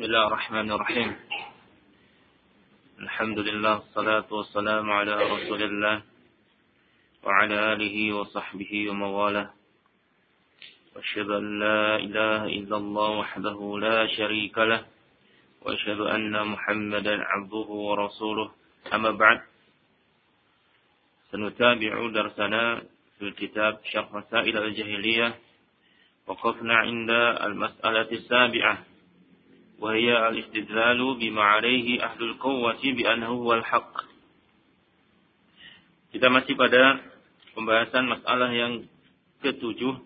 بسم الله الرحمن الرحيم. الحمد لله الصلاة والسلام على رسول الله وعلى آله وصحبه ومواله. وأشهد أن لا إله إلا الله وحده لا شريك له وأشهد أن محمدا عبده ورسوله. أما بعد سنتابع درسنا في الكتاب شرح مسائل الجاهلية وقفنا عند المسألة السابعة. وهي الاستدلال بما عليه أهل القوة بأنه هو الحق Kita masih pada pembahasan masalah yang ketujuh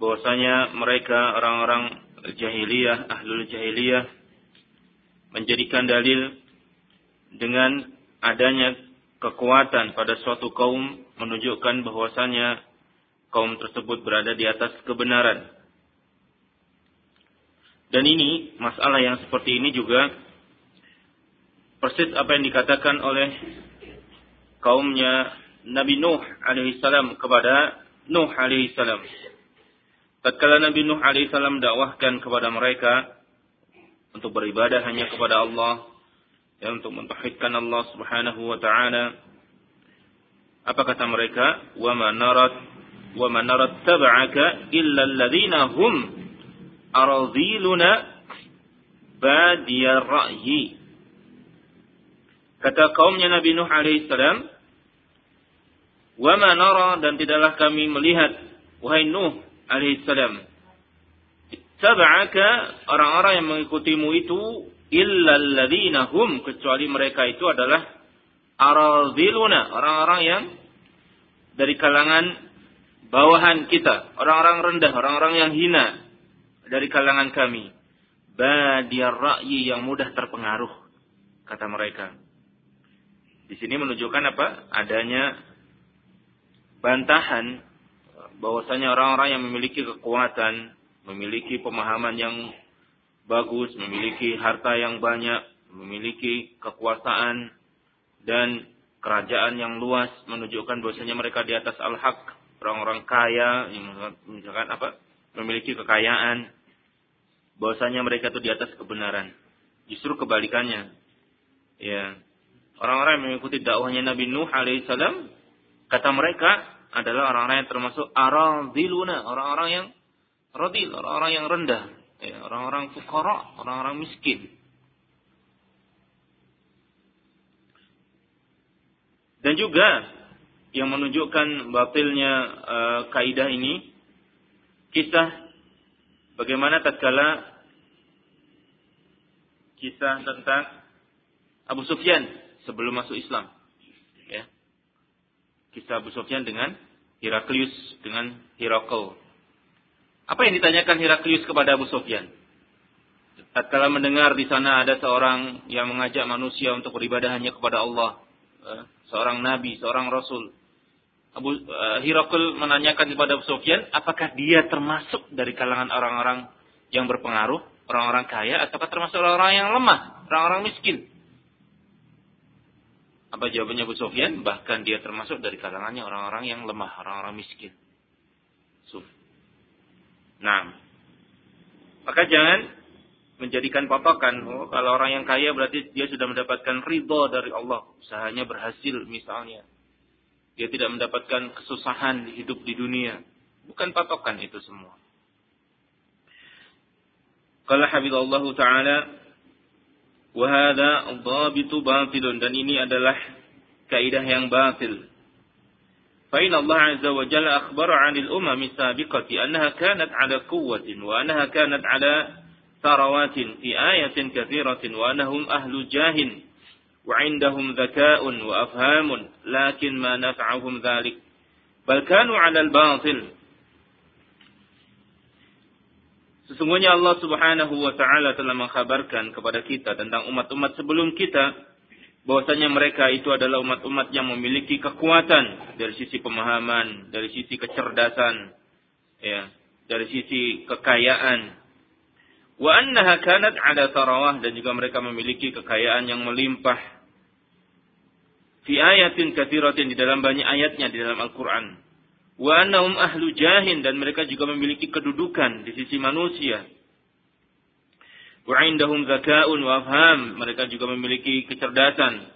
bahwasanya mereka orang-orang jahiliyah, ahlul jahiliyah menjadikan dalil dengan adanya kekuatan pada suatu kaum menunjukkan bahwasanya kaum tersebut berada di atas kebenaran. Dan ini masalah yang seperti ini juga persis apa yang dikatakan oleh kaumnya Nabi Nuh alaihissalam kepada Nuh alaihissalam. Tatkala Nabi Nuh alaihissalam dakwahkan kepada mereka untuk beribadah hanya kepada Allah, ya untuk mentauhidkan Allah Subhanahu wa taala. Apa kata mereka? Wa ma narat wa ma tab'aka illa hum aradhiluna badiyar ra'yi. Kata kaumnya Nabi Nuh alaihissalam, "Wa ma nara dan tidaklah kami melihat wahai Nuh alaihissalam, ittaba'aka orang-orang yang mengikutimu itu illa alladziina hum kecuali mereka itu adalah aradhiluna, orang-orang yang dari kalangan bawahan kita, orang-orang rendah, orang-orang yang hina, dari kalangan kami. Badiar ra'yi yang mudah terpengaruh. Kata mereka. Di sini menunjukkan apa? Adanya bantahan bahwasanya orang-orang yang memiliki kekuatan, memiliki pemahaman yang bagus, memiliki harta yang banyak, memiliki kekuasaan dan kerajaan yang luas menunjukkan bahwasanya mereka di atas al-haq, orang-orang kaya misalkan apa? memiliki kekayaan, bahwasanya mereka itu di atas kebenaran. Justru kebalikannya. Ya. Orang-orang yang mengikuti dakwahnya Nabi Nuh alaihissalam, kata mereka adalah orang-orang yang termasuk aradiluna, orang-orang yang radil, orang-orang yang rendah, ya, orang-orang fukara, orang-orang miskin. Dan juga yang menunjukkan batilnya uh, kaidah ini kisah Bagaimana tatkala kisah tentang Abu Sufyan sebelum masuk Islam. Ya. Kisah Abu Sufyan dengan Heraklius dengan Herakl. Apa yang ditanyakan Heraklius kepada Abu Sufyan? Tatkala mendengar di sana ada seorang yang mengajak manusia untuk beribadah hanya kepada Allah, eh, seorang nabi, seorang rasul. Abu uh, Hirakul menanyakan kepada Abu Sufyan, apakah dia termasuk dari kalangan orang-orang yang berpengaruh, orang-orang kaya, ataukah termasuk orang-orang yang lemah, orang-orang miskin? Apa jawabannya Abu Sufyan? Bahkan dia termasuk dari kalangannya orang-orang yang lemah, orang-orang miskin. Suf. Nah, maka jangan menjadikan patokan. Oh, kalau orang yang kaya berarti dia sudah mendapatkan ridho dari Allah. Usahanya berhasil misalnya dia tidak mendapatkan kesusahan hidup di dunia. Bukan patokan itu semua. قال حفظ الله تعالى وهذا ضابط باطل. Dan ini adalah kaidah yang batil. فإن الله عز وجل أخبر عن الأمم السابقة أنها كانت على قوة وأنها كانت على ثروات في آية كثيرة وأنهم أهل جاه وعندهم ذكاء وأفهام لكن ما نفعهم ذلك بل كانوا على الباطل Sesungguhnya Allah Subhanahu wa taala telah mengkhabarkan kepada kita tentang umat-umat sebelum kita bahwasanya mereka itu adalah umat-umat yang memiliki kekuatan dari sisi pemahaman, dari sisi kecerdasan, ya, dari sisi kekayaan. Wa annaha kanat ala tarawah dan juga mereka memiliki kekayaan yang melimpah fi ayatin kathiratin di dalam banyak ayatnya di dalam Al-Quran. Wa annahum ahlu jahin dan mereka juga memiliki kedudukan di sisi manusia. Wa indahum zaka'un wa afham. Mereka juga memiliki kecerdasan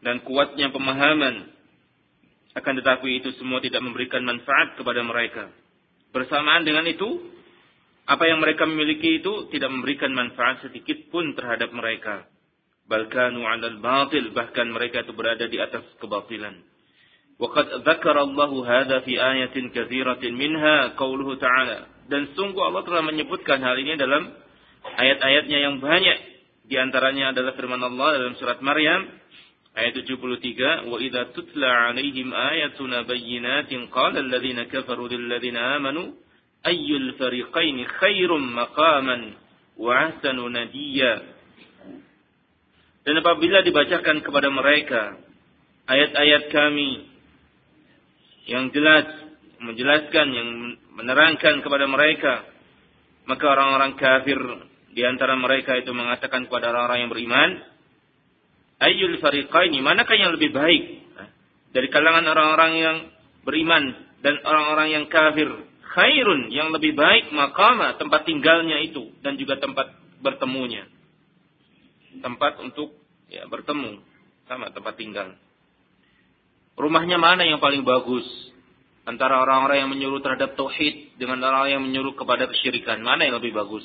dan kuatnya pemahaman. Akan tetapi itu semua tidak memberikan manfaat kepada mereka. Bersamaan dengan itu, apa yang mereka miliki itu tidak memberikan manfaat sedikit pun terhadap mereka. Balkanu 'alal batil, bahkan mereka itu berada di atas kebatilan. Waqad dzakara Allah hadza fi ayatin katsiratin minha qauluhu ta'ala. Dan sungguh Allah telah menyebutkan hal ini dalam ayat-ayatnya yang banyak. Di antaranya adalah firman Allah dalam surat Maryam ayat 73, "Wa idza tutla 'alaihim ayatuna bayyinatin qala alladziina kafaru lil ladziina amanu ayyul fariqaini khairum maqaman wa ahsanu nadiya. Dan apabila dibacakan kepada mereka ayat-ayat kami yang jelas menjelaskan yang menerangkan kepada mereka maka orang-orang kafir di antara mereka itu mengatakan kepada orang-orang yang beriman ayyul fariqaini manakah yang lebih baik dari kalangan orang-orang yang beriman dan orang-orang yang kafir khairun yang lebih baik makama tempat tinggalnya itu dan juga tempat bertemunya. Tempat untuk ya bertemu sama tempat tinggal. Rumahnya mana yang paling bagus? Antara orang-orang yang menyuruh terhadap tauhid dengan orang yang menyuruh kepada kesyirikan, mana yang lebih bagus?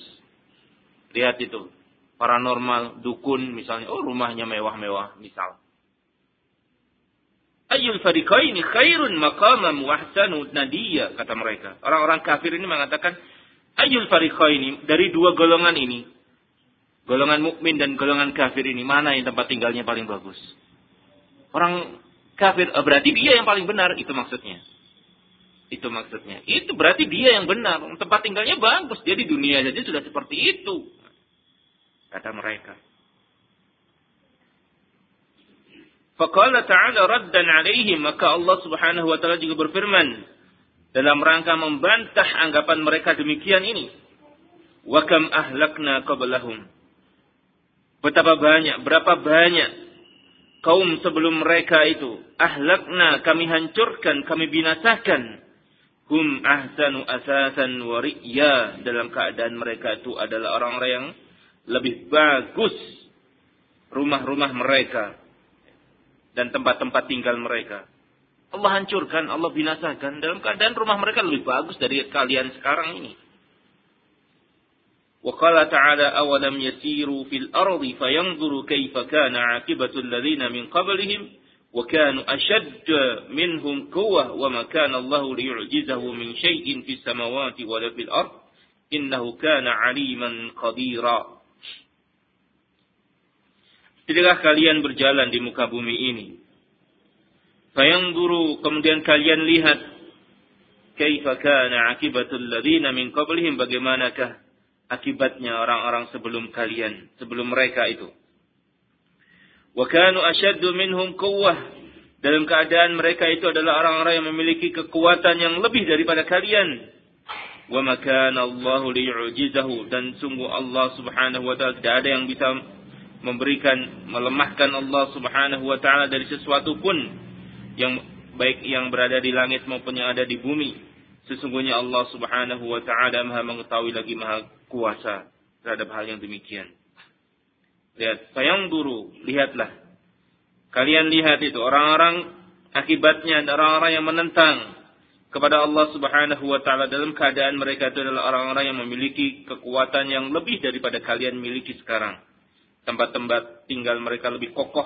Lihat itu. Paranormal, dukun misalnya, oh rumahnya mewah-mewah misal. Ayul fariqaini khairun maqamam wa ahsanu nadiya kata mereka. Orang-orang kafir ini mengatakan ayul fariqaini dari dua golongan ini. Golongan mukmin dan golongan kafir ini mana yang tempat tinggalnya paling bagus? Orang kafir oh, berarti dia yang paling benar itu maksudnya. Itu maksudnya. Itu berarti dia yang benar. Tempat tinggalnya bagus. Dia di dunia saja sudah seperti itu. Kata mereka. Faqala ta'ala raddan alaihim. Maka Allah subhanahu wa ta'ala juga berfirman. Dalam rangka membantah anggapan mereka demikian ini. Wa kam ahlakna qablahum. Betapa banyak, berapa banyak kaum sebelum mereka itu. Ahlakna, kami hancurkan, kami binasakan. Hum ahsanu asasan wa ri'ya. Dalam keadaan mereka itu adalah orang-orang yang lebih bagus rumah-rumah mereka dan tempat-tempat tinggal mereka. Allah hancurkan, Allah binasakan dalam keadaan rumah mereka lebih bagus dari kalian sekarang ini. وقال تعالى أولم يسيروا في الأرض فينظروا كيف كان عاقبة الذين من قبلهم وكانوا أشد منهم قوة وما كان الله ليعجزه من شيء في السماوات ولا في الأرض إنه كان عليما قديرا Tidaklah kalian berjalan di muka bumi ini. Fayanzuru kemudian kalian lihat kaifa kana akibatul ladzina min qablihim bagaimanakah akibatnya orang-orang sebelum kalian, sebelum mereka itu. Wa kanu ashaddu minhum quwwah dalam keadaan mereka itu adalah orang-orang yang memiliki kekuatan yang lebih daripada kalian. Wa makana Allahu liyu'jizahu dan sungguh Allah Subhanahu wa taala tidak ada yang bisa memberikan melemahkan Allah Subhanahu wa taala dari sesuatu pun yang baik yang berada di langit maupun yang ada di bumi. Sesungguhnya Allah Subhanahu wa taala Maha mengetahui lagi Maha kuasa terhadap hal yang demikian. Lihat, sayang dulu, lihatlah. Kalian lihat itu orang-orang akibatnya orang-orang yang menentang kepada Allah Subhanahu wa taala dalam keadaan mereka itu adalah orang-orang yang memiliki kekuatan yang lebih daripada kalian miliki sekarang tempat-tempat tinggal mereka lebih kokoh,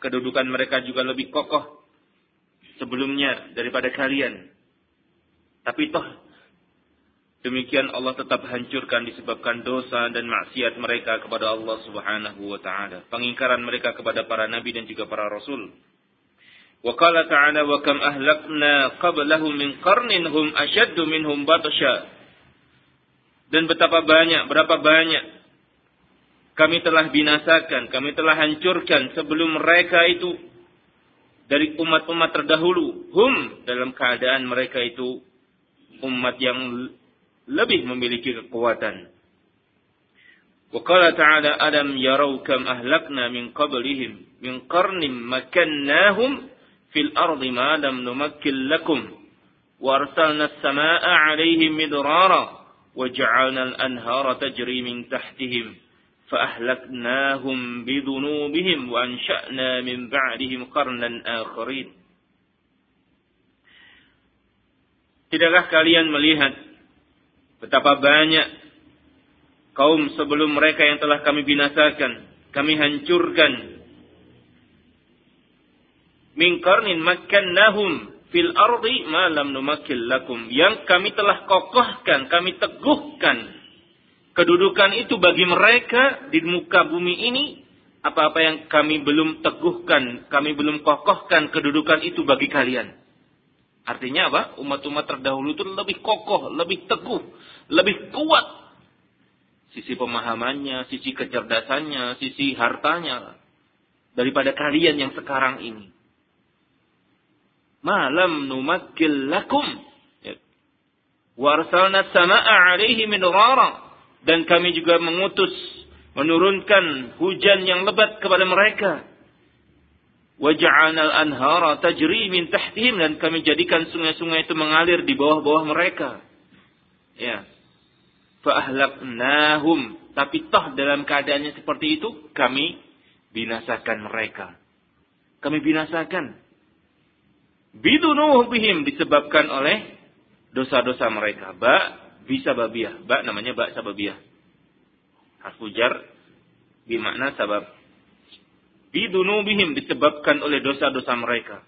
kedudukan mereka juga lebih kokoh sebelumnya daripada kalian. Tapi toh demikian Allah tetap hancurkan disebabkan dosa dan maksiat mereka kepada Allah Subhanahu wa taala, pengingkaran mereka kepada para nabi dan juga para rasul. Wa qala ta'ala wa kam ahlakna qablahum min qarnin hum ashaddu minhum batsha. Dan betapa banyak, berapa banyak kami telah binasakan, kami telah hancurkan sebelum mereka itu dari umat-umat terdahulu. Hum dalam keadaan mereka itu umat yang lebih memiliki kekuatan. وقال تعالى ألم يروا كم أهلكنا من قبلهم من قرن مكناهم في الأرض ما لم نمكن لكم وأرسلنا السماء عليهم مدرارا وجعلنا الأنهار تجري من تحتهم فأهلكناهم بذنوبهم وأنشأنا من بعدهم قرنا آخرين Tidakkah kalian melihat betapa banyak kaum sebelum mereka yang telah kami binasakan, kami hancurkan. Min qarnin makkannahum fil ardi ma lam numakkil lakum. Yang kami telah kokohkan, kami teguhkan kedudukan itu bagi mereka di muka bumi ini apa-apa yang kami belum teguhkan, kami belum kokohkan kedudukan itu bagi kalian. Artinya apa? Umat-umat terdahulu itu lebih kokoh, lebih teguh, lebih kuat. Sisi pemahamannya, sisi kecerdasannya, sisi hartanya. Daripada kalian yang sekarang ini. Malam numakil lakum. Ya. Warsalna sama'a alaihi min Dan kami juga mengutus, menurunkan hujan yang lebat kepada mereka Waja'alna al-anhara tajri min tahtihim dan kami jadikan sungai-sungai itu mengalir di bawah-bawah mereka. Ya. Fa'ahlaknahum. Tapi toh dalam keadaannya seperti itu, kami binasakan mereka. Kami binasakan. Bidunuhubihim disebabkan oleh dosa-dosa mereka. Ba bisa babiah. Ba namanya ba sababiyah. Harfujar bimakna sabab bidunubihim disebabkan oleh dosa-dosa mereka.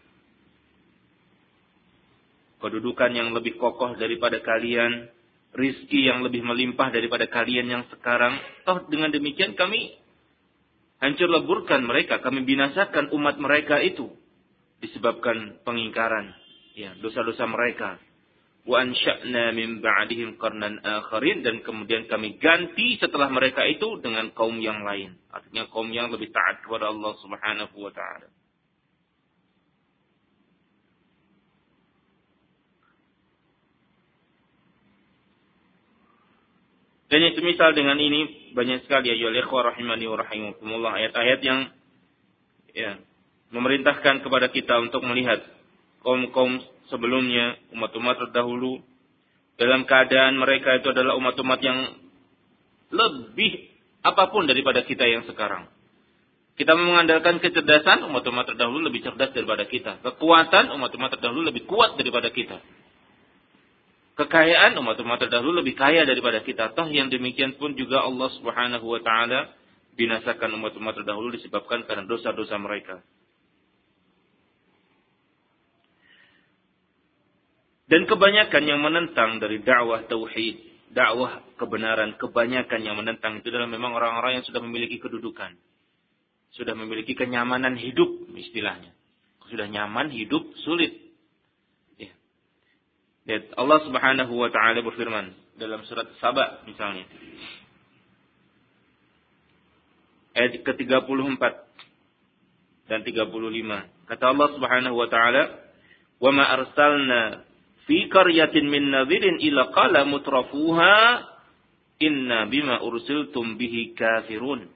Kedudukan yang lebih kokoh daripada kalian, rizki yang lebih melimpah daripada kalian yang sekarang. Toh dengan demikian kami hancur leburkan mereka, kami binasakan umat mereka itu disebabkan pengingkaran, ya dosa-dosa mereka wa ansha'na min ba'dihim qarnan dan kemudian kami ganti setelah mereka itu dengan kaum yang lain. Artinya kaum yang lebih taat kepada Allah Subhanahu wa taala. Dan itu misal dengan ini banyak sekali ya ikhwah rahimani wa rahimakumullah. Ayat-ayat yang ya memerintahkan kepada kita untuk melihat kaum-kaum sebelumnya, umat-umat terdahulu, dalam keadaan mereka itu adalah umat-umat yang lebih apa pun daripada kita yang sekarang. Kita mengandalkan kecerdasan, umat-umat terdahulu lebih cerdas daripada kita. Kekuatan, umat-umat terdahulu lebih kuat daripada kita. Kekayaan, umat-umat terdahulu lebih kaya daripada kita. Toh yang demikian pun juga Allah subhanahu wa ta'ala binasakan umat-umat terdahulu disebabkan karena dosa-dosa mereka. Dan kebanyakan yang menentang dari dakwah tauhid, dakwah kebenaran, kebanyakan yang menentang itu adalah memang orang-orang yang sudah memiliki kedudukan. Sudah memiliki kenyamanan hidup istilahnya. Sudah nyaman hidup sulit. Ya. Allah Subhanahu wa taala berfirman dalam surat Saba misalnya. Ayat ke-34 dan 35. Kata Allah Subhanahu wa taala, "Wa ma arsalna fi qaryatin min nadhirin ila qala mutrafuha inna bima ursiltum bihi kafirun.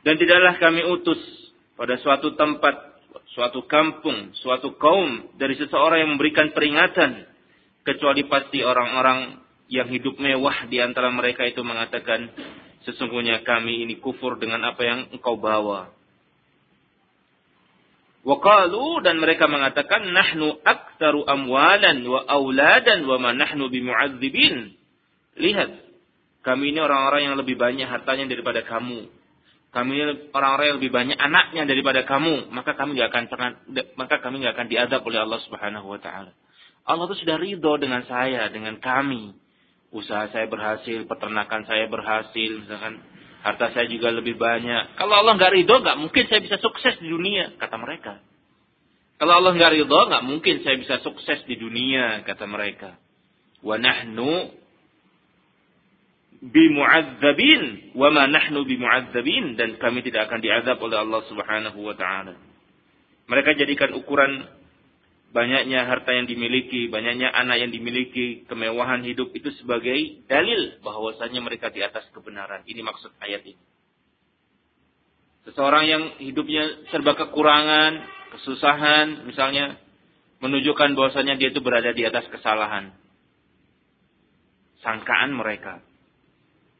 Dan tidaklah kami utus pada suatu tempat, suatu kampung, suatu kaum dari seseorang yang memberikan peringatan kecuali pasti orang-orang yang hidup mewah di antara mereka itu mengatakan sesungguhnya kami ini kufur dengan apa yang engkau bawa. Waqalu dan mereka mengatakan nahnu aktsaru amwalan wa auladan wa ma nahnu bimu'adzibin. Lihat, kami ini orang-orang yang lebih banyak hartanya daripada kamu. Kami ini orang-orang yang lebih banyak anaknya daripada kamu, maka kami tidak akan maka kami tidak akan diadab oleh Allah Subhanahu wa taala. Allah itu sudah ridho dengan saya, dengan kami. Usaha saya berhasil, peternakan saya berhasil, misalkan Harta saya juga lebih banyak. Kalau Allah nggak ridho, nggak mungkin saya bisa sukses di dunia, kata mereka. Kalau Allah nggak ridho, nggak mungkin saya bisa sukses di dunia, kata mereka. Wa nahnu bimu'adzabin wa ma nahnu bimu'adzabin dan kami tidak akan diazab oleh Allah Subhanahu wa taala. Mereka jadikan ukuran banyaknya harta yang dimiliki, banyaknya anak yang dimiliki, kemewahan hidup itu sebagai dalil bahwasanya mereka di atas kebenaran. Ini maksud ayat ini. Seseorang yang hidupnya serba kekurangan, kesusahan, misalnya menunjukkan bahwasanya dia itu berada di atas kesalahan. sangkaan mereka.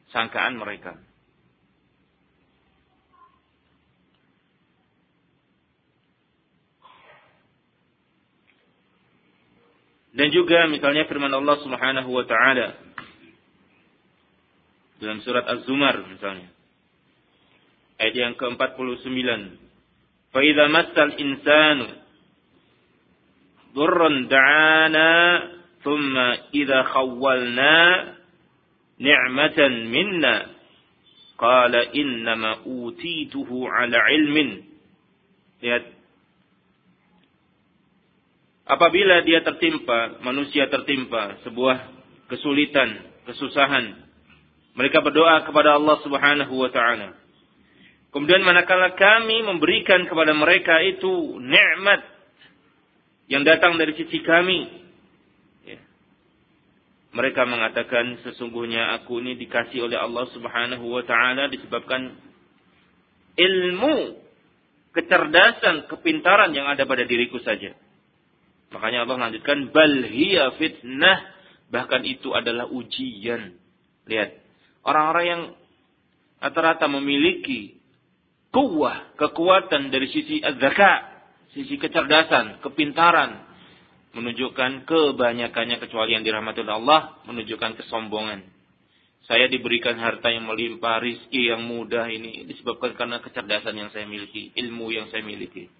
Sangkaan mereka. Dan juga misalnya firman Allah Subhanahu wa taala dalam surat Az-Zumar misalnya. Ayat yang ke-49. Fa idza massal insanu durran da'ana thumma idza khawwalna ni'matan minna qala innama utituhu ala ilmin. Lihat apabila dia tertimpa, manusia tertimpa sebuah kesulitan, kesusahan, mereka berdoa kepada Allah Subhanahu wa taala. Kemudian manakala kami memberikan kepada mereka itu nikmat yang datang dari sisi kami, ya. mereka mengatakan sesungguhnya aku ini dikasih oleh Allah Subhanahu wa taala disebabkan ilmu, kecerdasan, kepintaran yang ada pada diriku saja. Makanya Allah lanjutkan bal hiya fitnah bahkan itu adalah ujian. Lihat, orang-orang yang rata-rata memiliki kuah, kekuatan dari sisi zakat, sisi kecerdasan, kepintaran menunjukkan kebanyakannya kecuali yang dirahmati oleh Allah menunjukkan kesombongan. Saya diberikan harta yang melimpah, rizki yang mudah ini disebabkan karena kecerdasan yang saya miliki, ilmu yang saya miliki.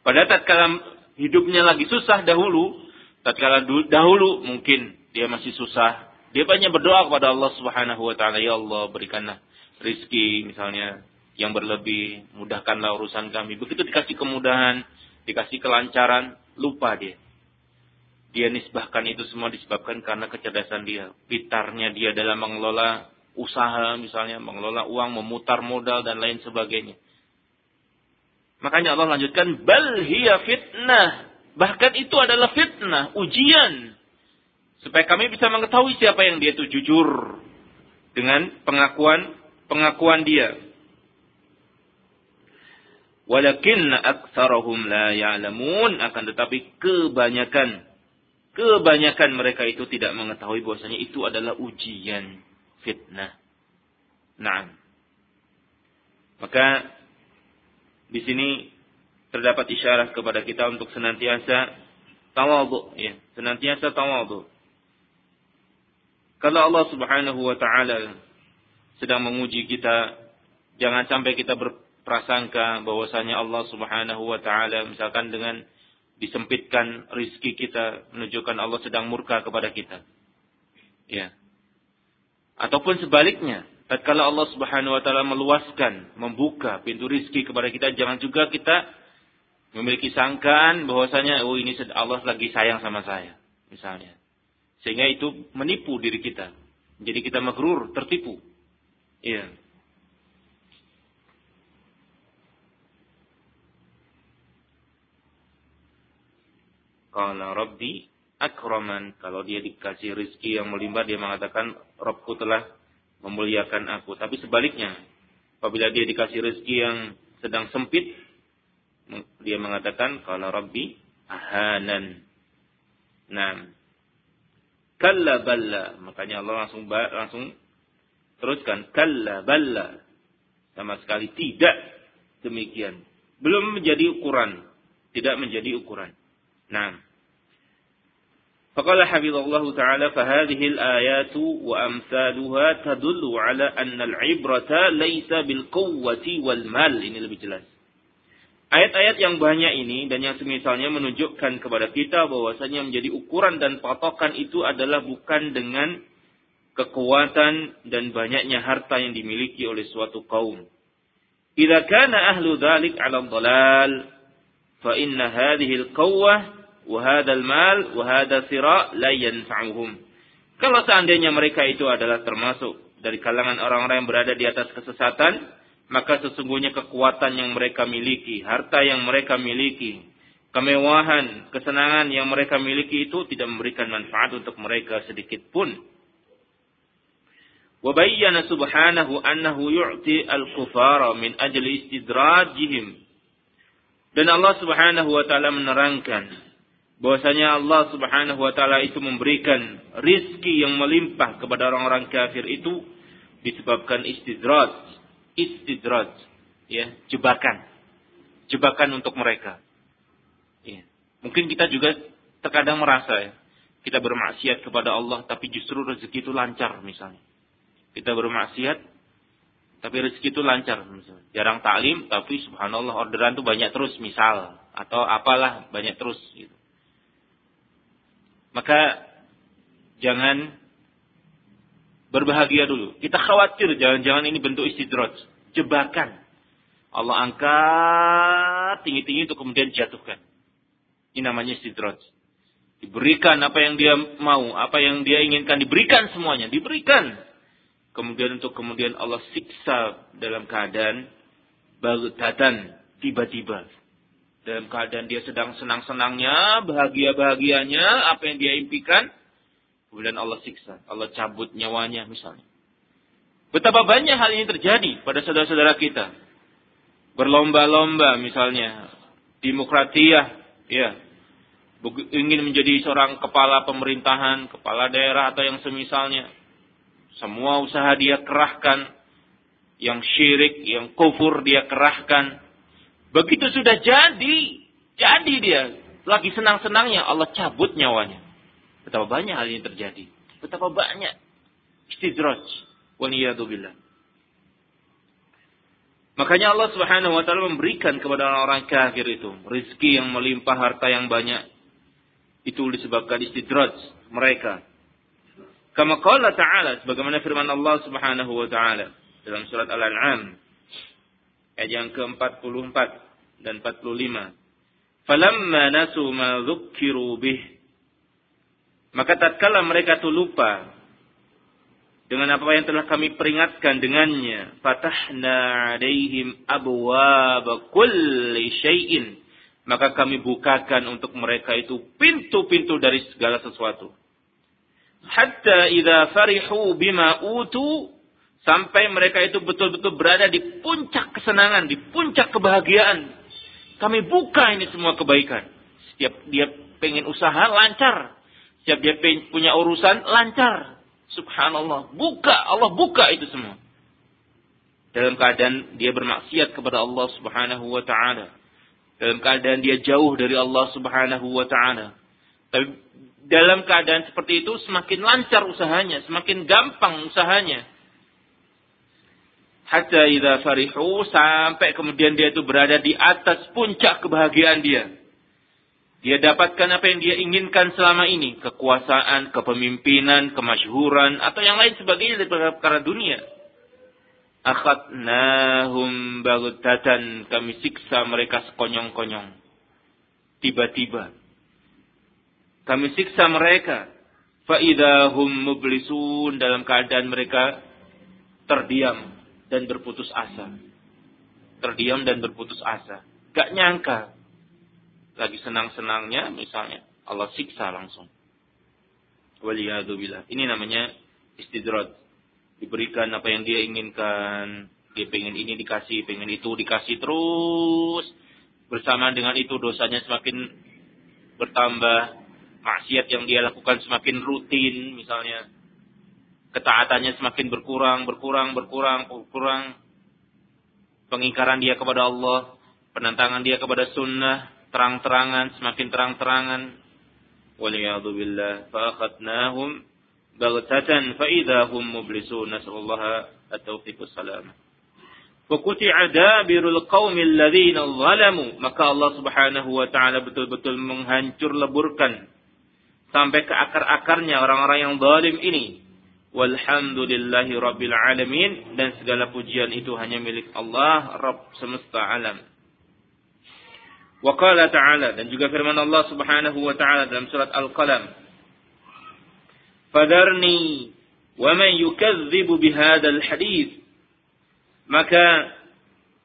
Pada tatkala hidupnya lagi susah dahulu, tatkala dahulu mungkin dia masih susah, dia banyak berdoa kepada Allah Subhanahu wa taala, ya Allah berikanlah rizki misalnya yang berlebih, mudahkanlah urusan kami. Begitu dikasih kemudahan, dikasih kelancaran, lupa dia. Dia nisbahkan itu semua disebabkan karena kecerdasan dia. Pitarnya dia dalam mengelola usaha misalnya, mengelola uang, memutar modal dan lain sebagainya. Makanya Allah lanjutkan bal hiya fitnah. Bahkan itu adalah fitnah, ujian. Supaya kami bisa mengetahui siapa yang dia itu jujur dengan pengakuan pengakuan dia. Walakin aktsarahum la ya'lamun akan tetapi kebanyakan kebanyakan mereka itu tidak mengetahui bahwasanya itu adalah ujian fitnah. Nah, maka di sini terdapat isyarat kepada kita untuk senantiasa tawadhu ya, senantiasa tawadhu. Kalau Allah Subhanahu wa taala sedang menguji kita, jangan sampai kita berprasangka bahwasanya Allah Subhanahu wa taala misalkan dengan disempitkan rizki kita menunjukkan Allah sedang murka kepada kita. Ya. Ataupun sebaliknya, tatkala Allah Subhanahu wa taala meluaskan, membuka pintu rizki kepada kita, jangan juga kita memiliki sangkaan bahwasanya oh ini Allah lagi sayang sama saya, misalnya. Sehingga itu menipu diri kita. Jadi kita magrur, tertipu. Iya. Kalau Rabbi akraman. Kalau dia dikasih rizki yang melimpah, dia mengatakan, Robku telah memuliakan aku. Tapi sebaliknya, apabila dia dikasih rezeki yang sedang sempit, dia mengatakan kalau Rabbi ahanan. Nah, kalla balla, makanya Allah langsung langsung teruskan kalla balla. Sama sekali tidak demikian. Belum menjadi ukuran, tidak menjadi ukuran. Nah, فقال حفظ الله تعالى فهذه الآيات وأمثالها تدل على أن العبرة ليس بالقوة والمال ini lebih jelas Ayat-ayat yang banyak ini dan yang semisalnya menunjukkan kepada kita bahwasanya menjadi ukuran dan patokan itu adalah bukan dengan kekuatan dan banyaknya harta yang dimiliki oleh suatu kaum. Idza kana ahlu dzalik 'ala dhalal fa inna hadhihi al-qawwah wahadal mal wahada sira la yanfa'uhum. Kalau seandainya mereka itu adalah termasuk dari kalangan orang-orang yang berada di atas kesesatan, maka sesungguhnya kekuatan yang mereka miliki, harta yang mereka miliki, kemewahan, kesenangan yang mereka miliki itu tidak memberikan manfaat untuk mereka sedikit pun. Wabayyana subhanahu annahu yu'ti al-kufara min ajli istidrajihim. Dan Allah subhanahu wa ta'ala menerangkan bahwasanya Allah Subhanahu wa taala itu memberikan rizki yang melimpah kepada orang-orang kafir itu disebabkan istidraj, istidraj, ya, jebakan. Jebakan untuk mereka. Ya. Mungkin kita juga terkadang merasa ya, kita bermaksiat kepada Allah tapi justru rezeki itu lancar misalnya. Kita bermaksiat tapi rezeki itu lancar misalnya. Jarang taklim tapi subhanallah orderan itu banyak terus misal atau apalah banyak terus gitu. Maka jangan berbahagia dulu. Kita khawatir jangan-jangan ini bentuk istidraj, jebakan. Allah angkat tinggi-tinggi untuk kemudian jatuhkan. Ini namanya istidraj. Diberikan apa yang dia mau, apa yang dia inginkan, diberikan semuanya, diberikan. Kemudian untuk kemudian Allah siksa dalam keadaan bagutatan tiba-tiba dalam keadaan dia sedang senang-senangnya, bahagia-bahagianya, apa yang dia impikan, kemudian Allah siksa, Allah cabut nyawanya misalnya. Betapa banyak hal ini terjadi pada saudara-saudara kita. Berlomba-lomba misalnya, demokratiyah, ya, ingin menjadi seorang kepala pemerintahan, kepala daerah atau yang semisalnya. Semua usaha dia kerahkan, yang syirik, yang kufur dia kerahkan, Begitu sudah jadi, jadi dia lagi senang-senangnya Allah cabut nyawanya. Betapa banyak hal ini terjadi. Betapa banyak istidraj. Waliyadzubillah. Makanya Allah Subhanahu wa taala memberikan kepada orang-orang kafir itu rezeki yang melimpah, harta yang banyak. Itu disebabkan istidraj mereka. Kama qala ta'ala sebagaimana firman Allah Subhanahu wa taala dalam surat Al-An'am ayat yang ke-44 dan 45. Falamma nasu ma dzukkiru bih. Maka tatkala mereka itu lupa dengan apa yang telah kami peringatkan dengannya, fatahna 'alaihim abwaaba kulli syai'in. Maka kami bukakan untuk mereka itu pintu-pintu dari segala sesuatu. Hatta idza farihu bima utu sampai mereka itu betul-betul berada di puncak kesenangan, di puncak kebahagiaan, kami buka ini semua kebaikan. Setiap dia pengen usaha lancar. Setiap dia punya urusan lancar. Subhanallah. Buka. Allah buka itu semua. Dalam keadaan dia bermaksiat kepada Allah subhanahu wa ta'ala. Dalam keadaan dia jauh dari Allah subhanahu wa ta'ala. Tapi dalam keadaan seperti itu semakin lancar usahanya. Semakin gampang usahanya hatta idza farihu sampai kemudian dia itu berada di atas puncak kebahagiaan dia. Dia dapatkan apa yang dia inginkan selama ini, kekuasaan, kepemimpinan, kemasyhuran atau yang lain sebagainya dari perkara dunia. Akhadnahum baghtatan kami siksa mereka sekonyong-konyong. Tiba-tiba kami siksa mereka. Faidahum mublisun dalam keadaan mereka terdiam dan berputus asa. Terdiam dan berputus asa. Gak nyangka. Lagi senang-senangnya misalnya. Allah siksa langsung. Waliyahdubillah. Ini namanya istidrat. Diberikan apa yang dia inginkan. Dia pengen ini dikasih, pengen itu dikasih terus. Bersamaan dengan itu dosanya semakin bertambah. Maksiat yang dia lakukan semakin rutin misalnya ketaatannya semakin berkurang, berkurang, berkurang, berkurang. Pengingkaran dia kepada Allah, penentangan dia kepada sunnah, terang-terangan, semakin terang-terangan. Waliyadu billah, fa'akhadnahum baghtatan fa'idahum mublisun. Nas'allah at-taufiqus salam. Fakuti'a dabirul qawmi alladhina zalamu. Maka Allah subhanahu wa ta'ala betul-betul menghancur leburkan. Sampai ke akar-akarnya orang-orang yang zalim ini Walhamdulillahi Rabbil Alamin. Dan segala pujian itu hanya milik Allah, Rabb semesta alam. Wa qala ta'ala. Dan juga firman Allah subhanahu wa ta'ala dalam surat Al-Qalam. Fadarni wa man yukadzibu bihadal hadith. Maka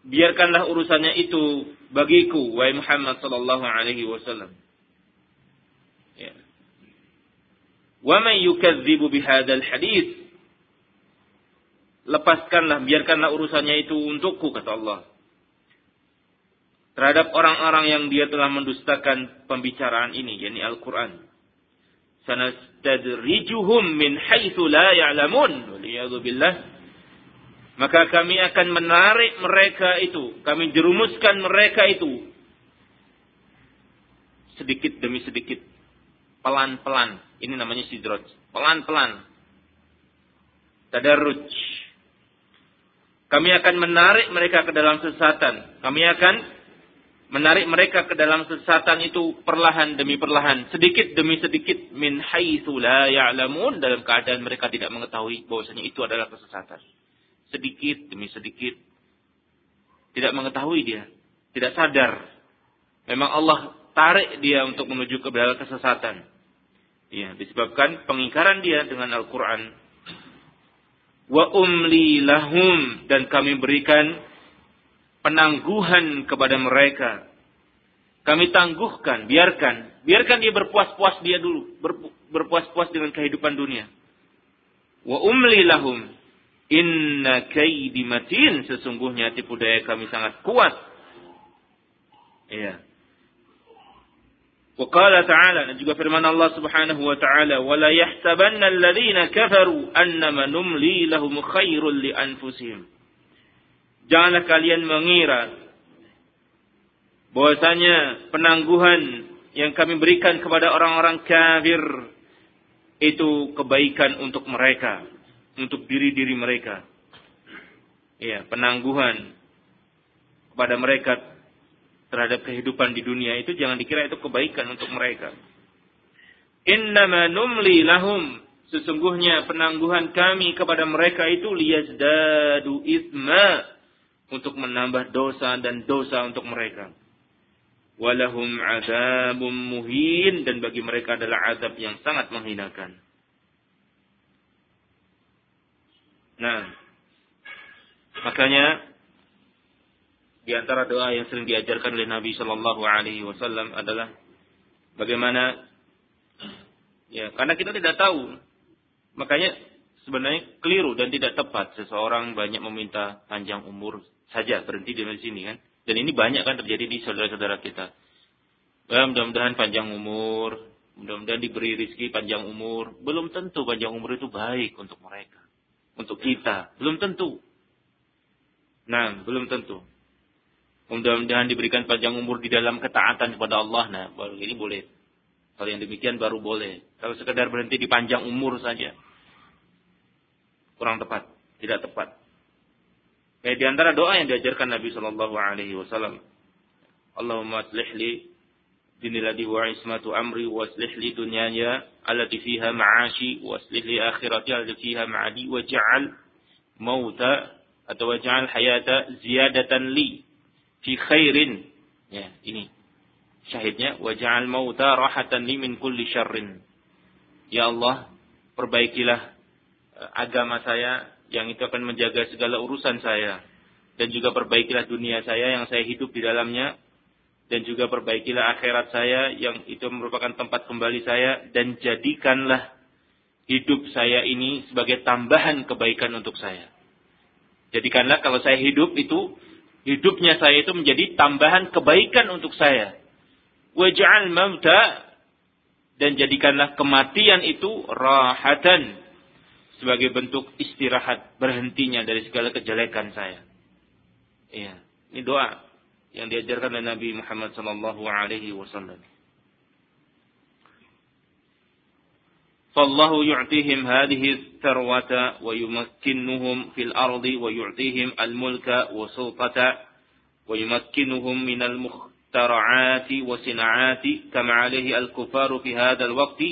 biarkanlah urusannya itu bagiku, wahai Muhammad sallallahu alaihi wasallam. Man yukadzibu bihadzal hadis lepaskanlah biarkanlah urusannya itu untukku kata Allah terhadap orang-orang yang dia telah mendustakan pembicaraan ini, yakni Al-Quran. Sanastadrijuhum min haitsu la ya'lamun. billah. Maka kami akan menarik mereka itu, kami jerumuskan mereka itu sedikit demi sedikit, pelan-pelan. Ini namanya sidroj, pelan-pelan. Tadarruj. Kami akan menarik mereka ke dalam sesatan. Kami akan menarik mereka ke dalam kesesatan itu perlahan demi perlahan, sedikit demi sedikit min haitsu la ya'lamun dalam keadaan mereka tidak mengetahui bahwasanya itu adalah kesesatan. Sedikit demi sedikit tidak mengetahui dia, tidak sadar. Memang Allah tarik dia untuk menuju ke dalam kesesatan. Ya, disebabkan pengingkaran dia dengan Al-Qur'an. Wa umli lahum dan kami berikan penangguhan kepada mereka. Kami tangguhkan, biarkan, biarkan dia berpuas-puas dia dulu, berpuas-puas dengan kehidupan dunia. Wa umli lahum inna kaidi matin sesungguhnya tipu daya kami sangat kuat. Iya. Firman Allah Subhanahu wa taala, "Wa la yahsabanna alladhina kafaru annama numli lahum khairul li anfusihim." Janganlah kalian mengira bahwasanya penangguhan yang kami berikan kepada orang-orang kafir itu kebaikan untuk mereka, untuk diri-diri mereka. Ya, penangguhan kepada mereka terhadap kehidupan di dunia itu jangan dikira itu kebaikan untuk mereka. Innama numli lahum sesungguhnya penangguhan kami kepada mereka itu liyazdadu isma untuk menambah dosa dan dosa untuk mereka. Walahum azabum muhin dan bagi mereka adalah azab yang sangat menghinakan. Nah, makanya di antara doa yang sering diajarkan oleh Nabi Shallallahu Alaihi Wasallam adalah bagaimana ya karena kita tidak tahu makanya sebenarnya keliru dan tidak tepat seseorang banyak meminta panjang umur saja berhenti di sini kan. Dan ini banyak kan terjadi di saudara-saudara kita. Ya, mudah-mudahan panjang umur, mudah-mudahan diberi rezeki panjang umur. Belum tentu panjang umur itu baik untuk mereka, untuk kita. Belum tentu. Nah, belum tentu. Mudah-mudahan diberikan panjang umur di dalam ketaatan kepada Allah. Nah, baru ini boleh. Kalau yang demikian baru boleh. Kalau sekedar berhenti di panjang umur saja. Kurang tepat. Tidak tepat. Kayak di antara doa yang diajarkan Nabi Shallallahu Alaihi Wasallam, Allahumma aslih li diniladi wa ismatu amri wa aslih li dunyanya allati fiha ma'ashi wa aslih li akhirati allati fiha ma'adi wa ja'al mauta atau wa ja'al hayata ziyadatan li fi khairin. Ya, ini syahidnya wa ja'al mauta rahatan li min kulli syarrin. Ya Allah, perbaikilah eh, agama saya yang itu akan menjaga segala urusan saya dan juga perbaikilah dunia saya yang saya hidup di dalamnya dan juga perbaikilah akhirat saya yang itu merupakan tempat kembali saya dan jadikanlah hidup saya ini sebagai tambahan kebaikan untuk saya. Jadikanlah kalau saya hidup itu hidupnya saya itu menjadi tambahan kebaikan untuk saya. Waj'al mauta dan jadikanlah kematian itu rahatan sebagai bentuk istirahat berhentinya dari segala kejelekan saya. Iya, ini doa yang diajarkan oleh Nabi Muhammad sallallahu alaihi wasallam. فالله يعطيهم هذه الثروة ويمكنهم في الأرض ويعطيهم الملك وسلطة ويمكنهم من المخترعات وصناعات كما عليه الكفار في هذا الوقت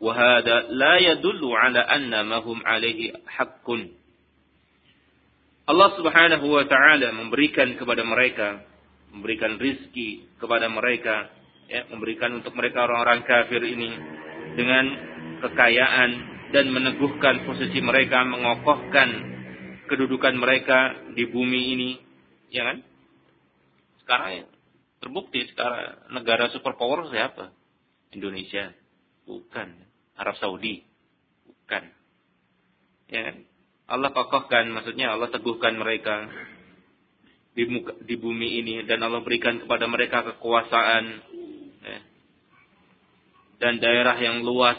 وهذا لا يدل على أن ما هم عليه حق. subhanahu wa ta'ala memberikan kepada mereka, memberikan rizki kepada mereka, ya, memberikan untuk mereka orang-orang kafir ini dengan kekayaan dan meneguhkan posisi mereka, mengokohkan kedudukan mereka di bumi ini, ya kan? Sekarang ya, terbukti sekarang negara superpower siapa? Indonesia. Bukan. Arab Saudi. Bukan. Ya kan? Allah kokohkan, maksudnya Allah teguhkan mereka. di, muka, di bumi ini dan Allah berikan kepada mereka kekuasaan ya, dan daerah yang luas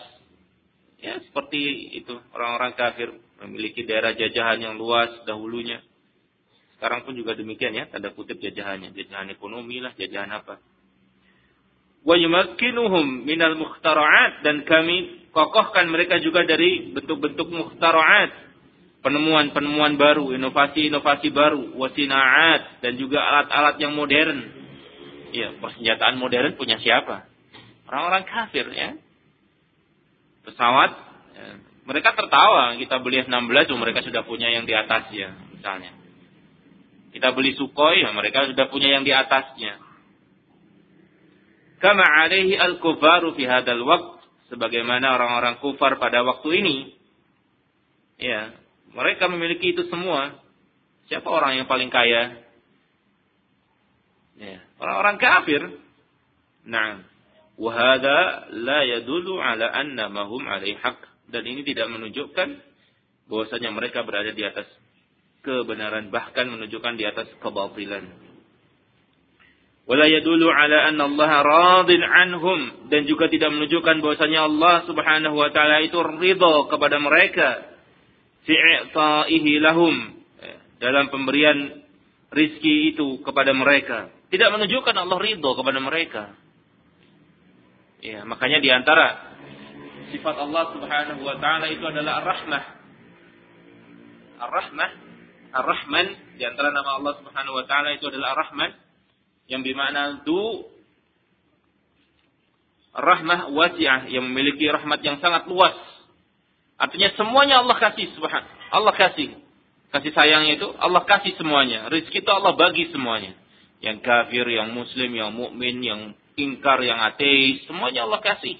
ya seperti itu orang-orang kafir memiliki daerah jajahan yang luas dahulunya sekarang pun juga demikian ya tanda kutip jajahannya jajahan ekonomi lah jajahan apa wa yumakkinuhum minal mukhtara'at dan kami kokohkan mereka juga dari bentuk-bentuk mukhtara'at penemuan-penemuan baru, inovasi-inovasi baru, wasinaat dan juga alat-alat yang modern. Ya, persenjataan modern punya siapa? Orang-orang kafir ya. Pesawat ya. mereka tertawa kita beli F-16 mereka sudah punya yang di atas ya, misalnya. Kita beli Sukhoi ya mereka sudah punya yang di atasnya. Kama alaihi al-kufaru fi hadal waqt sebagaimana orang-orang kufar pada waktu ini. Ya, mereka memiliki itu semua. Siapa orang yang paling kaya? Ya, orang-orang kafir. Nah, wahada la yadulu ala anna mahum alaihi haq. Dan ini tidak menunjukkan bahwasanya mereka berada di atas kebenaran bahkan menunjukkan di atas kebatilan. Wala yadulu ala anna Allah radin anhum dan juga tidak menunjukkan bahwasanya Allah Subhanahu wa taala itu ridha kepada mereka fi'ta'ihi lahum dalam pemberian rizki itu kepada mereka. Tidak menunjukkan Allah ridho kepada mereka. Ya, makanya di antara sifat Allah Subhanahu wa taala itu adalah Ar-Rahmah. Ar-Rahmah, Ar-Rahman di antara nama Allah Subhanahu wa taala itu adalah Ar-Rahman yang bermakna du rahmah wasi'ah yang memiliki rahmat yang sangat luas Artinya semuanya Allah kasih subhan. Allah kasih. Kasih sayangnya itu Allah kasih semuanya. Rezeki itu Allah bagi semuanya. Yang kafir, yang muslim, yang mukmin, yang ingkar, yang ateis, semuanya Allah kasih.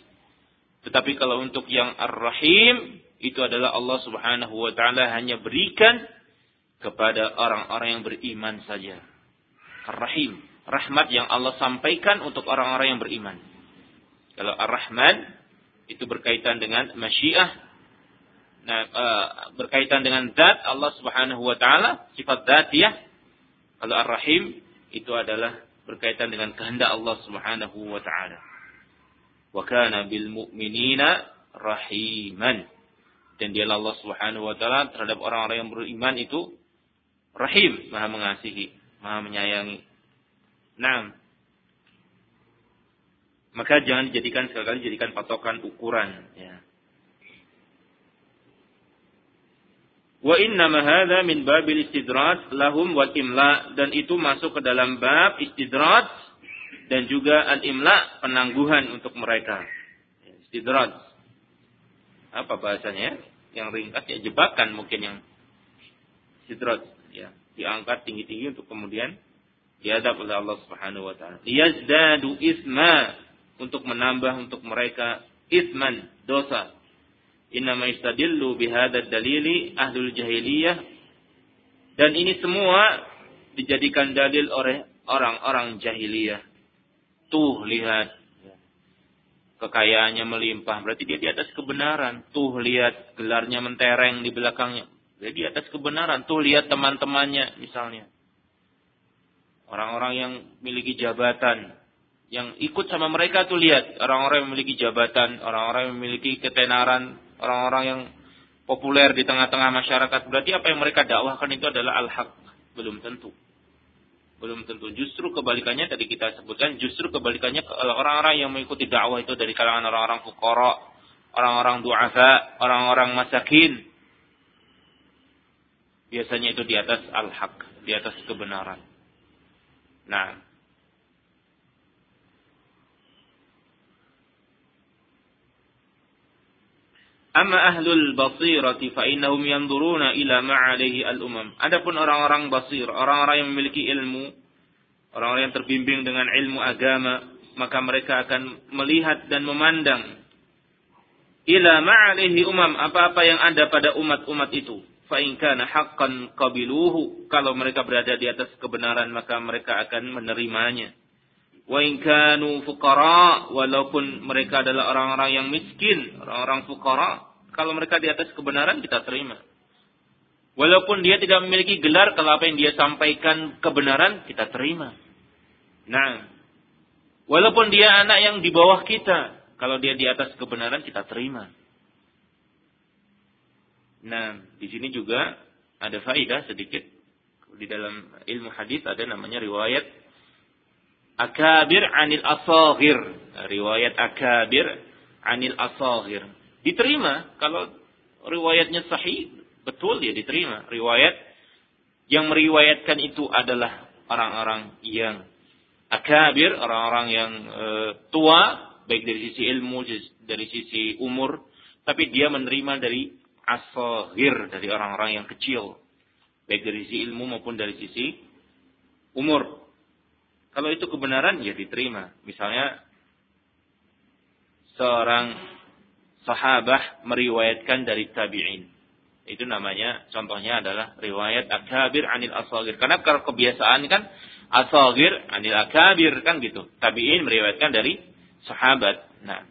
Tetapi kalau untuk yang Ar-Rahim itu adalah Allah Subhanahu wa taala hanya berikan kepada orang-orang yang beriman saja. Ar-Rahim, rahmat yang Allah sampaikan untuk orang-orang yang beriman. Kalau Ar-Rahman itu berkaitan dengan masyiah Nah, e, berkaitan dengan zat Allah Subhanahu wa taala, sifat dzatiyah. Kalau Ar-Rahim itu adalah berkaitan dengan kehendak Allah Subhanahu wa taala. Wa kana bil mu'minina rahiman. Dan dia Allah Subhanahu wa taala terhadap orang-orang yang beriman itu rahim, Maha mengasihi, Maha menyayangi. Nah, maka jangan dijadikan sekali-kali jadikan patokan ukuran ya. Wa inna hadza min babil istidraj lahum wal imla dan itu masuk ke dalam bab istidraj dan juga al imla penangguhan untuk mereka. Istidraj. Apa bahasanya? Yang ringkas ya jebakan mungkin yang istidraj ya, diangkat tinggi-tinggi untuk kemudian diadab oleh Allah Subhanahu wa taala. Yazdadu isma untuk menambah untuk mereka isman dosa innama istadillu bihadad dalili ahlul jahiliyah dan ini semua dijadikan dalil oleh orang-orang jahiliyah. Tuh lihat kekayaannya melimpah berarti dia di atas kebenaran. Tuh lihat gelarnya mentereng di belakangnya. Dia di atas kebenaran. Tuh lihat teman-temannya misalnya. Orang-orang yang memiliki jabatan yang ikut sama mereka tuh lihat orang-orang yang memiliki jabatan, orang-orang yang memiliki ketenaran, orang-orang yang populer di tengah-tengah masyarakat. Berarti apa yang mereka dakwahkan itu adalah al-haq. Belum tentu. Belum tentu. Justru kebalikannya tadi kita sebutkan, justru kebalikannya orang-orang yang mengikuti dakwah itu dari kalangan orang-orang fukara, orang-orang du'afa, orang-orang masakin. Biasanya itu di atas al-haq, di atas kebenaran. Nah, Amma ahlul basirati fa innahum yanzuruna ila ma'alihi al-umam. Adapun orang-orang basir, orang-orang yang memiliki ilmu, orang-orang yang terbimbing dengan ilmu agama, maka mereka akan melihat dan memandang ila ma'alihi umam, apa-apa yang ada pada umat-umat itu. Fa in kana haqqan qabiluhu, kalau mereka berada di atas kebenaran maka mereka akan menerimanya. Wa in kanu fuqara walaupun mereka adalah orang-orang yang miskin, orang-orang fuqara, kalau mereka di atas kebenaran kita terima. Walaupun dia tidak memiliki gelar, kalau apa yang dia sampaikan kebenaran, kita terima. Nah, walaupun dia anak yang di bawah kita, kalau dia di atas kebenaran, kita terima. Nah, di sini juga ada faidah sedikit. Di dalam ilmu hadis ada namanya riwayat akabir anil asagir. Riwayat akabir anil asagir. Diterima kalau riwayatnya sahih betul dia diterima. Riwayat yang meriwayatkan itu adalah orang-orang yang akabir, orang-orang yang e, tua, baik dari sisi ilmu, dari sisi umur, tapi dia menerima dari asahir, dari orang-orang yang kecil, baik dari sisi ilmu maupun dari sisi umur. Kalau itu kebenaran, ya diterima. Misalnya, seorang sahabah meriwayatkan dari tabi'in. Itu namanya contohnya adalah riwayat akabir anil asagir. Karena kalau kebiasaan kan asagir anil akabir kan gitu. Tabi'in meriwayatkan dari sahabat. Nah.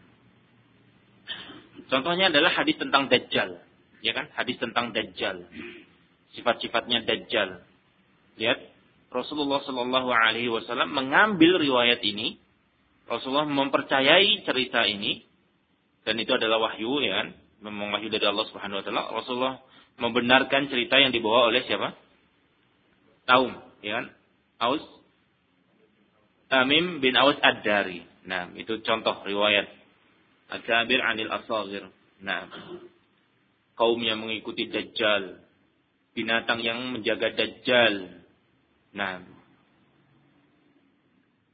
Contohnya adalah hadis tentang Dajjal. Ya kan? Hadis tentang Dajjal. Sifat-sifatnya Dajjal. Lihat. Rasulullah Shallallahu Alaihi Wasallam mengambil riwayat ini. Rasulullah mempercayai cerita ini. Dan itu adalah wahyu ya kan memang wahyu dari Allah Subhanahu wa taala, Rasulullah membenarkan cerita yang dibawa oleh siapa? Taum, ya kan? Aus Tamim bin Aus Ad-Dari. Nah, itu contoh riwayat Al-Kabir anil Asagir. Nah, kaum yang mengikuti Dajjal, binatang yang menjaga Dajjal. Nah,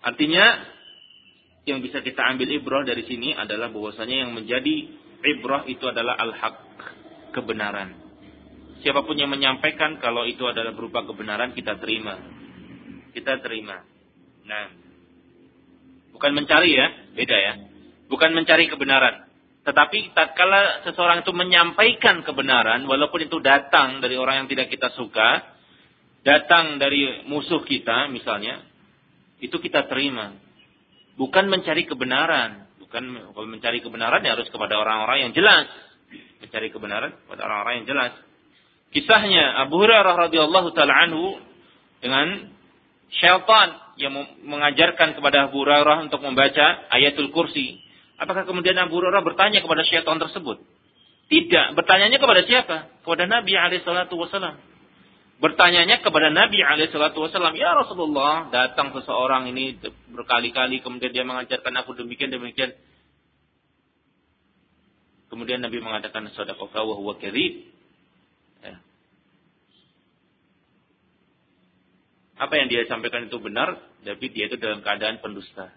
artinya yang bisa kita ambil ibrah dari sini adalah bahwasanya yang menjadi ibrah itu adalah al-haq, kebenaran. Siapa pun yang menyampaikan kalau itu adalah berupa kebenaran kita terima. Kita terima. Nah, bukan mencari ya, beda ya. Bukan mencari kebenaran. Tetapi tatkala seseorang itu menyampaikan kebenaran, walaupun itu datang dari orang yang tidak kita suka, datang dari musuh kita misalnya, itu kita terima. Bukan mencari kebenaran, Bukan kalau mencari kebenaran ya harus kepada orang-orang yang jelas. Mencari kebenaran kepada orang-orang yang jelas. Kisahnya Abu Hurairah radhiyallahu taala anhu dengan syaitan yang mengajarkan kepada Abu Hurairah untuk membaca ayatul kursi. Apakah kemudian Abu Hurairah bertanya kepada syaitan tersebut? Tidak, bertanyanya kepada siapa? Kepada Nabi alaihi salatu wasallam bertanyanya kepada Nabi Alaihissalam, ya Rasulullah, datang seseorang ini berkali-kali, kemudian dia mengajarkan aku demikian demikian. Kemudian Nabi mengatakan sadaqaka wa huwa Ya. Apa yang dia sampaikan itu benar, tapi dia itu dalam keadaan pendusta.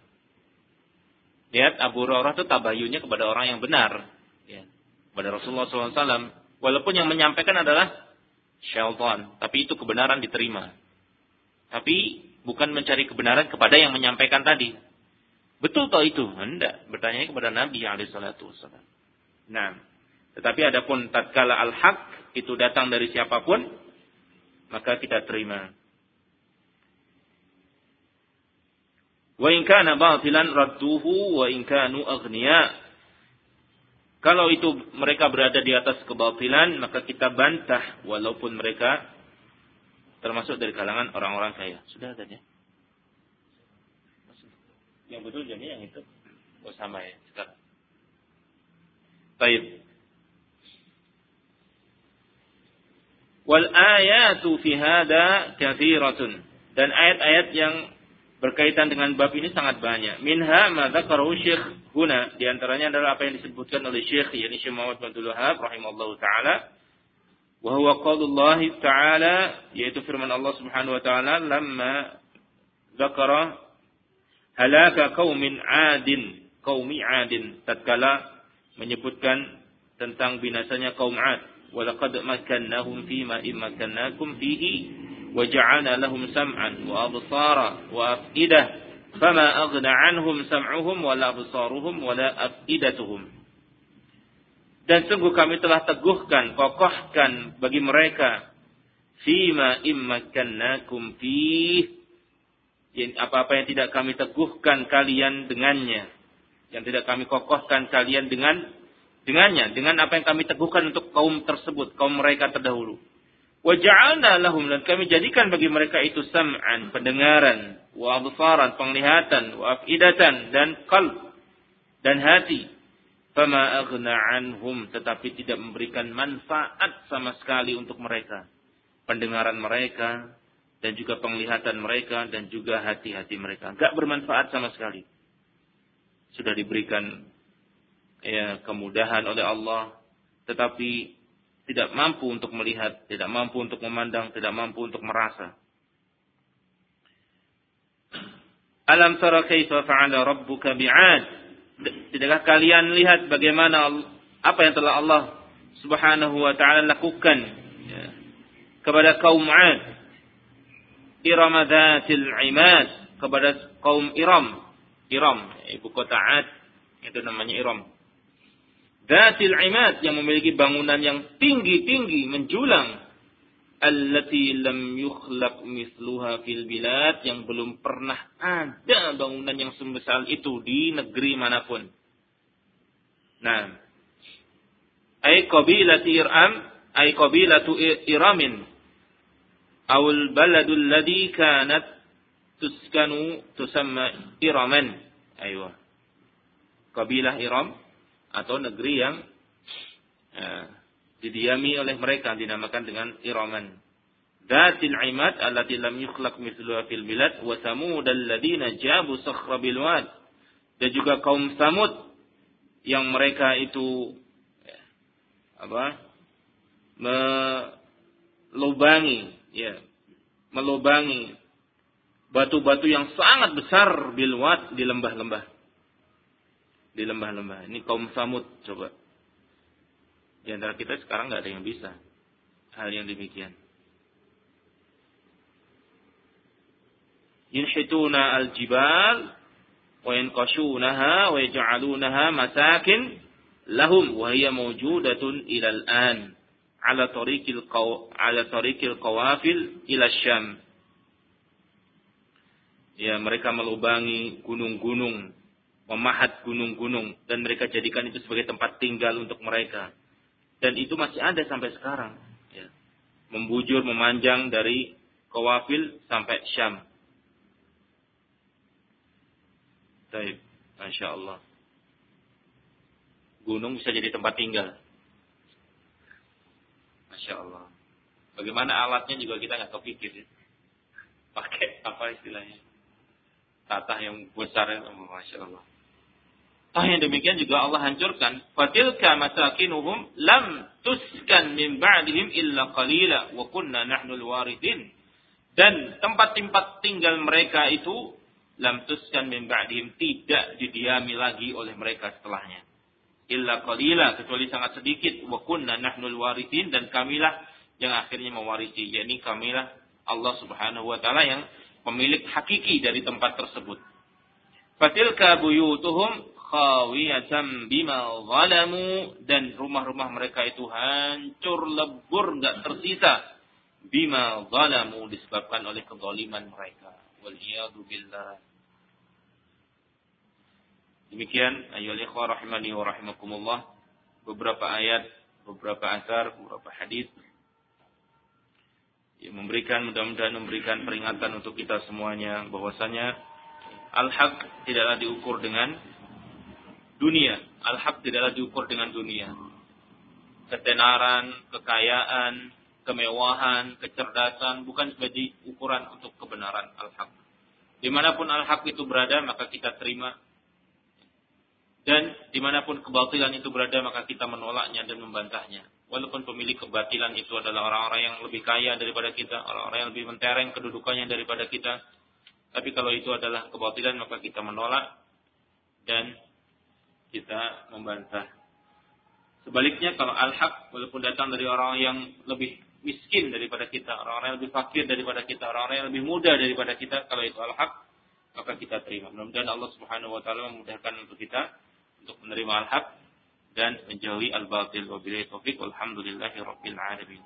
Lihat Abu Hurairah itu tabayunya kepada orang yang benar, ya. kepada Rasulullah SAW. Walaupun yang menyampaikan adalah syaitan. Tapi itu kebenaran diterima. Tapi bukan mencari kebenaran kepada yang menyampaikan tadi. Betul toh itu? Tidak. Bertanya kepada Nabi alaihissalatu wassalam. Nah, tetapi adapun tatkala al-haq itu datang dari siapa pun, maka kita terima. Wa in kana batilan wa in kanu aghniya kalau itu mereka berada di atas kebatilan, maka kita bantah walaupun mereka termasuk dari kalangan orang-orang kaya. Sudah tadi. Yang betul jadi yang itu. Oh sama ya sekarang. Baik. Wal ayatu fi hada kathiratun. Dan ayat-ayat yang berkaitan dengan bab ini sangat banyak. Minha ma dzakarahu Syekh guna di antaranya adalah apa yang disebutkan oleh Syekh yakni Syekh Muhammad bin Abdul rahimallahu taala. Wa huwa qaulullah taala yaitu firman Allah Subhanahu wa taala lamma zakara halaka qaumin adin qaumi adin tatkala menyebutkan tentang binasanya kaum ad wa laqad makannahum fi ma immakkannakum fihi wa ja'alna lahum sam'an wa absara wa afidah Fama aghna anhum sam'uhum wala absaruhum wala afidatuhum. Dan sungguh kami telah teguhkan, kokohkan bagi mereka fima immakannakum fih apa-apa yang tidak kami teguhkan kalian dengannya yang tidak kami kokohkan kalian dengan dengannya dengan apa yang kami teguhkan untuk kaum tersebut kaum mereka terdahulu Waja'alna lahum dan kami jadikan bagi mereka itu sam'an, pendengaran, wa penglihatan, wa afidatan dan qalb dan hati. Fama anhum tetapi tidak memberikan manfaat sama sekali untuk mereka. Pendengaran mereka dan juga penglihatan mereka dan juga hati-hati mereka. Enggak bermanfaat sama sekali. Sudah diberikan ya kemudahan oleh Allah tetapi tidak mampu untuk melihat, tidak mampu untuk memandang, tidak mampu untuk merasa. Alam tara kaifa fa'ala rabbuka bi'ad? Tidakkah kalian lihat bagaimana apa yang telah Allah Subhanahu wa taala lakukan ya, kepada kaum 'Ad? Iram dzatil 'imad, kepada kaum Iram. Iram, ibu kota 'Ad itu namanya Iram. Datil imad yang memiliki bangunan yang tinggi-tinggi menjulang. Allati lam yukhlaq misluha fil bilad yang belum pernah ada bangunan yang sebesar itu di negeri mana pun. Nah, ay qabilati iram ay qabilatu iramin awal baladul ladhi kanat tuskanu tusamma iraman. Aywa. Kabilah Iram atau negeri yang ya, didiami oleh mereka dinamakan dengan Iraman. Datil imad allati lam yukhlaq mithluha fil bilad wa samud alladziina jabu sakhra bil wad. Dan juga kaum Samud yang mereka itu apa? melubangi ya, melubangi batu-batu yang sangat besar bilwat di lembah-lembah di lembah-lembah. Ini kaum Samud coba. Di antara kita sekarang nggak ada yang bisa hal yang demikian. Yunhituna al-jibal wa yanqashunaha wa yaj'alunaha masakin lahum wa hiya mawjudatun ila al-an ala tariqil ala tariqil qawafil ila Syam. Ya, mereka melubangi gunung-gunung memahat gunung-gunung dan mereka jadikan itu sebagai tempat tinggal untuk mereka. Dan itu masih ada sampai sekarang. Ya. Membujur, memanjang dari Kawafil sampai Syam. Baik, Masya Allah. Gunung bisa jadi tempat tinggal. Masya Allah. Bagaimana alatnya juga kita nggak kepikir. Ya. Pakai apa istilahnya? Tata yang besar, ya. Masya Allah. Ah yang demikian juga Allah hancurkan. Fatilka masakinuhum lam tuskan min ba'dihim illa qalila wa kunna nahnul waridin. Dan tempat-tempat tinggal mereka itu lam tuskan min ba'dihim tidak didiami lagi oleh mereka setelahnya. Illa qalila kecuali sangat sedikit wa kunna nahnul waridin dan kamilah yang akhirnya mewarisi. yakni kamilah Allah Subhanahu wa taala yang pemilik hakiki dari tempat tersebut. Fatilka buyutuhum khawiyatan bima zalamu. Dan rumah-rumah mereka itu hancur lebur nggak tersisa. Bima zalamu disebabkan oleh kezaliman mereka. Wal billah. Demikian ayolah ikhwah rahimani wa rahimakumullah. Beberapa ayat beberapa asar beberapa hadis. Yang memberikan mudah-mudahan memberikan peringatan untuk kita semuanya. Bahwasanya al-haq tidaklah diukur dengan dunia. Al-haq tidaklah diukur dengan dunia. Ketenaran, kekayaan, kemewahan, kecerdasan bukan sebagai ukuran untuk kebenaran al-haq. Di mana pun al-haq itu berada, maka kita terima. Dan di mana pun kebatilan itu berada, maka kita menolaknya dan membantahnya. Walaupun pemilik kebatilan itu adalah orang-orang yang lebih kaya daripada kita, orang-orang yang lebih mentereng kedudukannya daripada kita. Tapi kalau itu adalah kebatilan, maka kita menolak dan kita membantah. Sebaliknya kalau al-haq walaupun datang dari orang yang lebih miskin daripada kita, orang-orang yang lebih fakir daripada kita, orang-orang yang lebih muda daripada kita, kalau itu al-haq maka kita terima. Mudah-mudahan Allah Subhanahu wa taala memudahkan untuk kita untuk menerima al-haq dan menjauhi al-batil. Wabillahi taufik walhamdulillahi rabbil alamin.